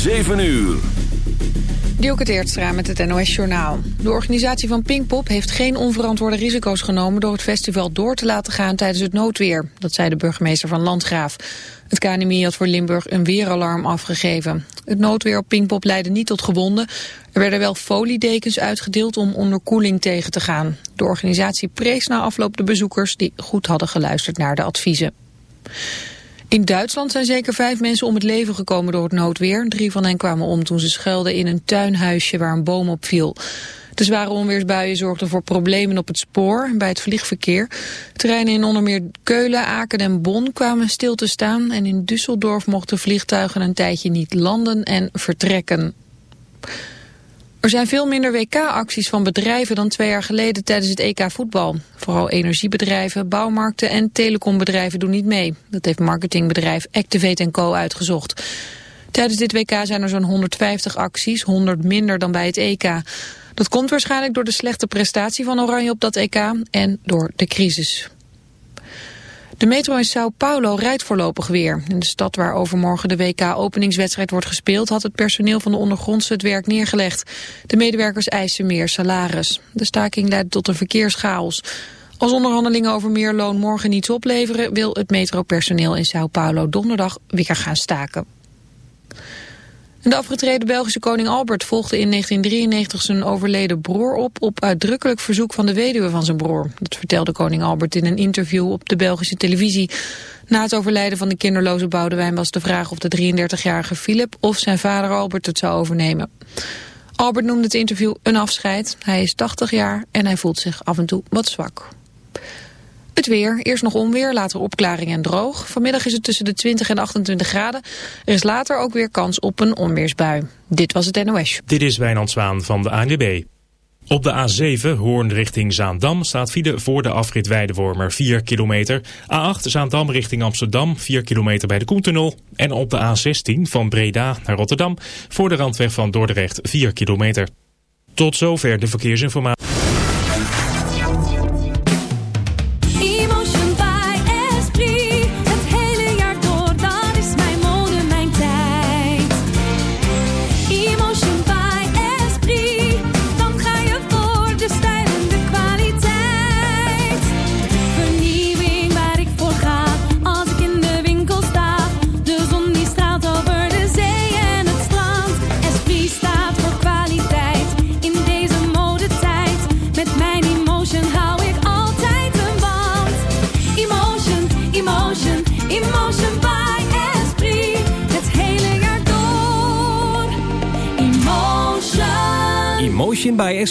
7 uur. Dielke Teertstra met het NOS Journaal. De organisatie van Pinkpop heeft geen onverantwoorde risico's genomen... door het festival door te laten gaan tijdens het noodweer. Dat zei de burgemeester van Landgraaf. Het KNMI had voor Limburg een weeralarm afgegeven. Het noodweer op Pinkpop leidde niet tot gewonden. Er werden wel foliedekens uitgedeeld om onderkoeling tegen te gaan. De organisatie prees na afloop de bezoekers... die goed hadden geluisterd naar de adviezen. In Duitsland zijn zeker vijf mensen om het leven gekomen door het noodweer. Drie van hen kwamen om toen ze schuilden in een tuinhuisje waar een boom op viel. De zware onweersbuien zorgden voor problemen op het spoor en bij het vliegverkeer. Terreinen in onder meer Keulen, Aken en Bonn kwamen stil te staan... en in Düsseldorf mochten vliegtuigen een tijdje niet landen en vertrekken. Er zijn veel minder WK-acties van bedrijven dan twee jaar geleden tijdens het EK voetbal. Vooral energiebedrijven, bouwmarkten en telecombedrijven doen niet mee. Dat heeft marketingbedrijf Activate Co. uitgezocht. Tijdens dit WK zijn er zo'n 150 acties, 100 minder dan bij het EK. Dat komt waarschijnlijk door de slechte prestatie van Oranje op dat EK en door de crisis. De metro in Sao Paulo rijdt voorlopig weer. In de stad waar overmorgen de WK-openingswedstrijd wordt gespeeld... had het personeel van de ondergrondse het werk neergelegd. De medewerkers eisen meer salaris. De staking leidt tot een verkeerschaos. Als onderhandelingen over meer loon morgen niets opleveren... wil het metropersoneel in Sao Paulo donderdag weer gaan staken de afgetreden Belgische koning Albert volgde in 1993 zijn overleden broer op... op uitdrukkelijk verzoek van de weduwe van zijn broer. Dat vertelde koning Albert in een interview op de Belgische televisie. Na het overlijden van de kinderloze Boudewijn was de vraag of de 33-jarige Philip... of zijn vader Albert het zou overnemen. Albert noemde het interview een afscheid. Hij is 80 jaar en hij voelt zich af en toe wat zwak. Het weer, eerst nog onweer, later opklaring en droog. Vanmiddag is het tussen de 20 en 28 graden. Er is later ook weer kans op een onweersbui. Dit was het NOS. Dit is Wijnand Zwaan van de ANWB. Op de A7 Hoorn richting Zaandam staat file voor de afrit Weidewormer 4 kilometer. A8 Zaandam richting Amsterdam 4 kilometer bij de Koentunnel. En op de A16 van Breda naar Rotterdam voor de randweg van Dordrecht 4 kilometer. Tot zover de verkeersinformatie.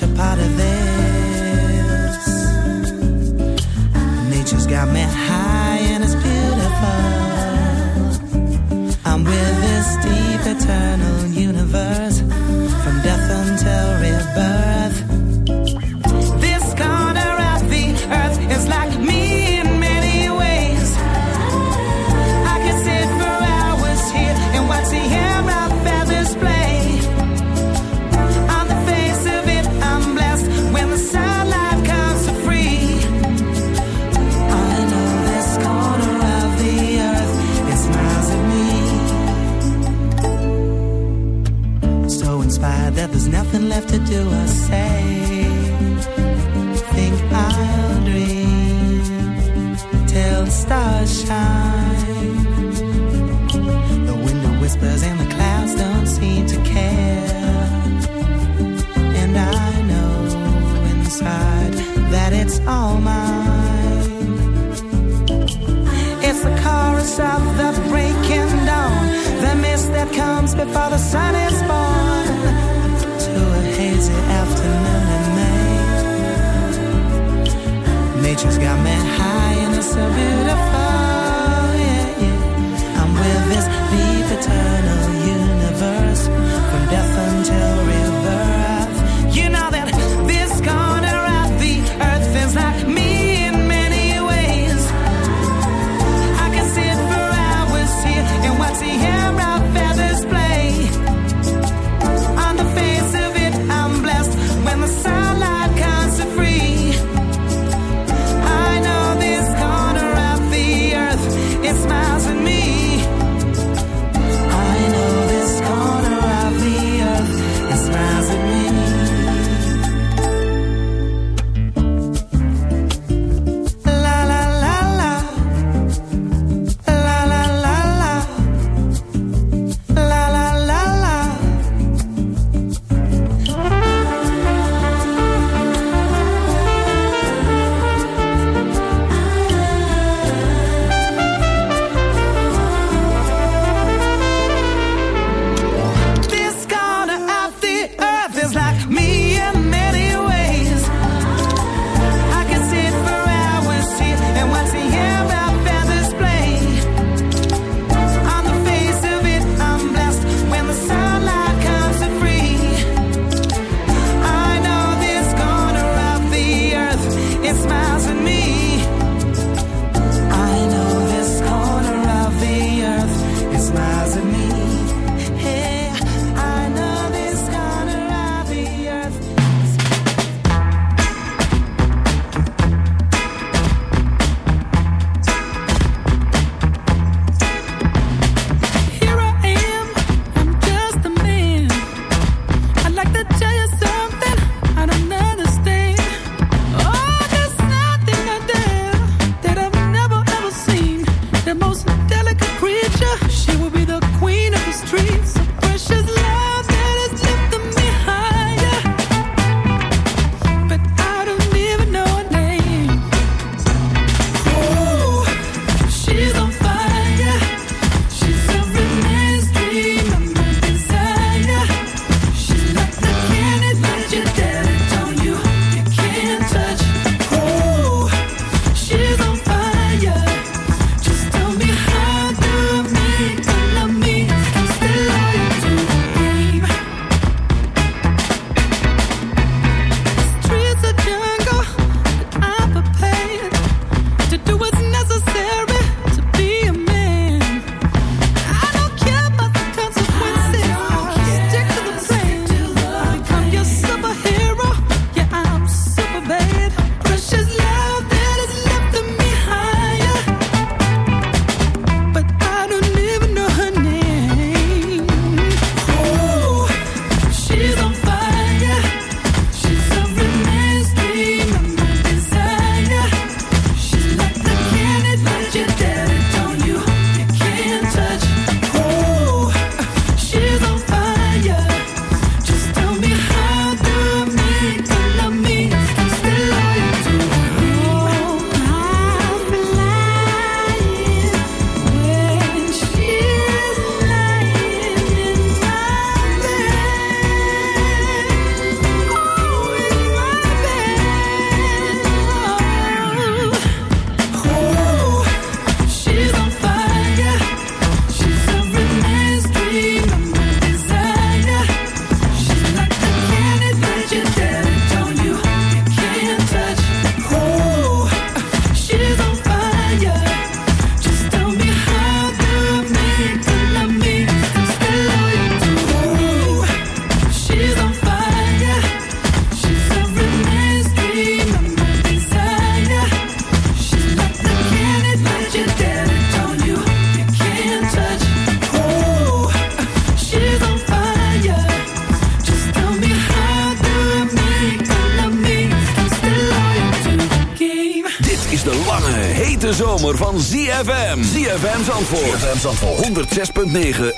You're part of them 6.9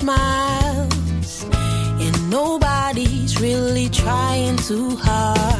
Smiles. And nobody's really trying too hard.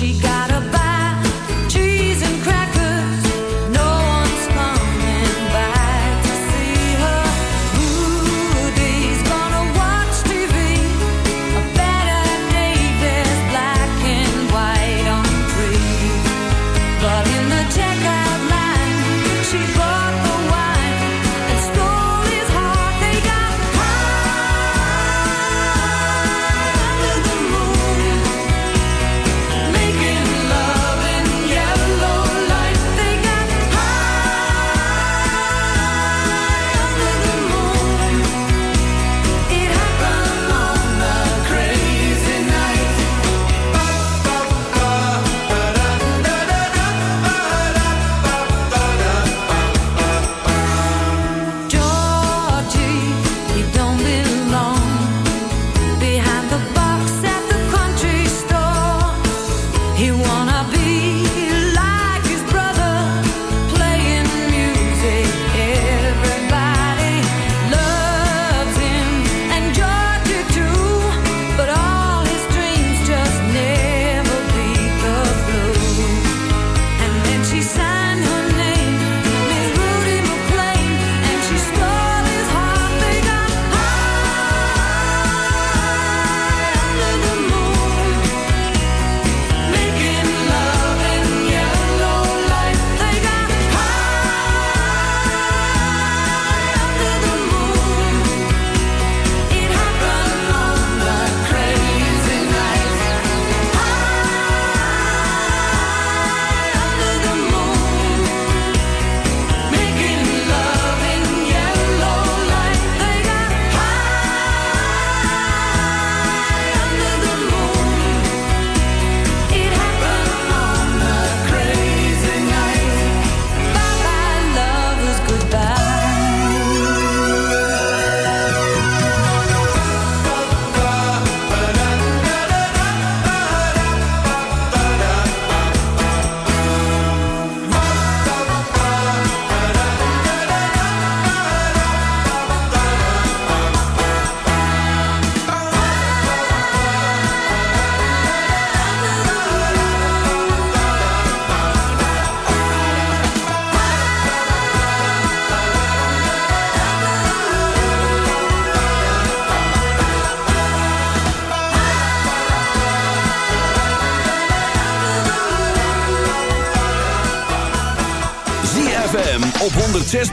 chegar.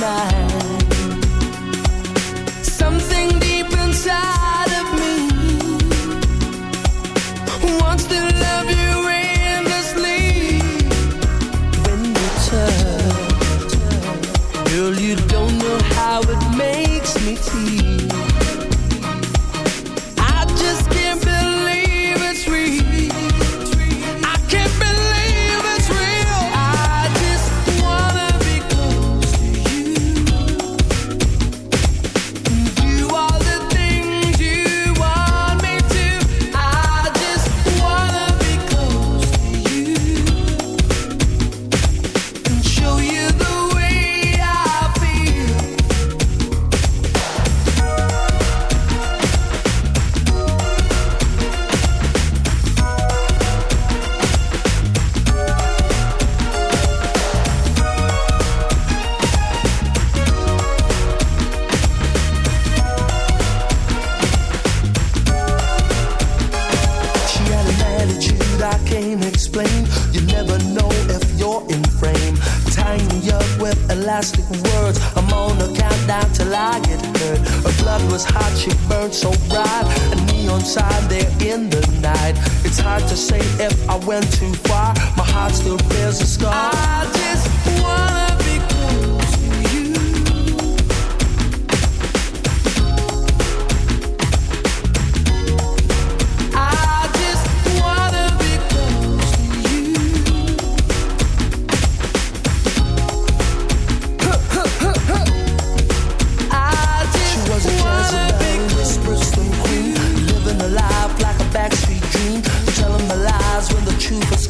My.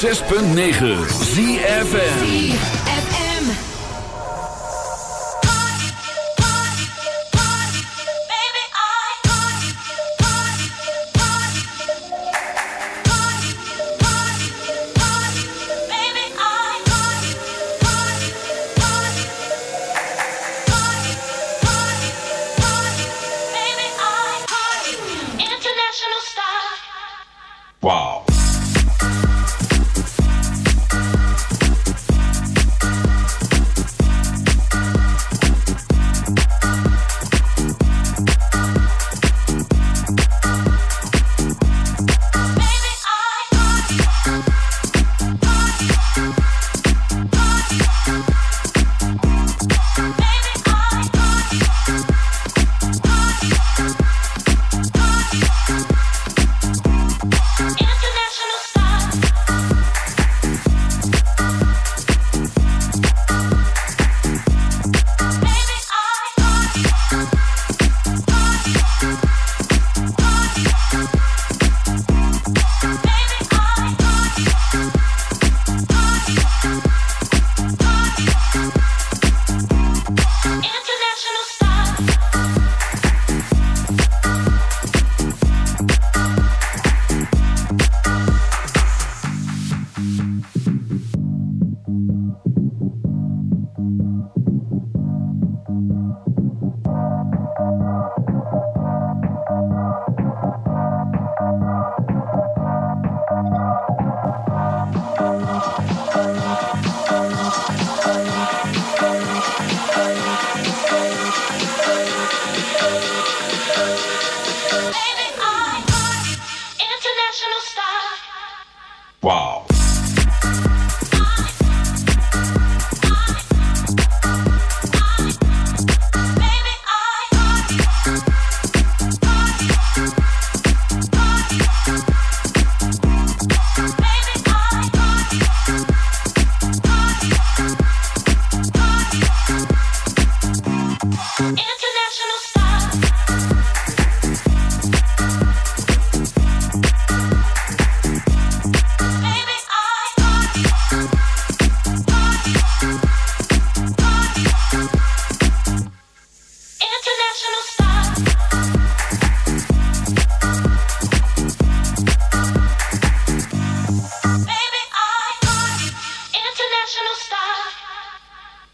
106.9 ZFN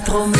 Promis.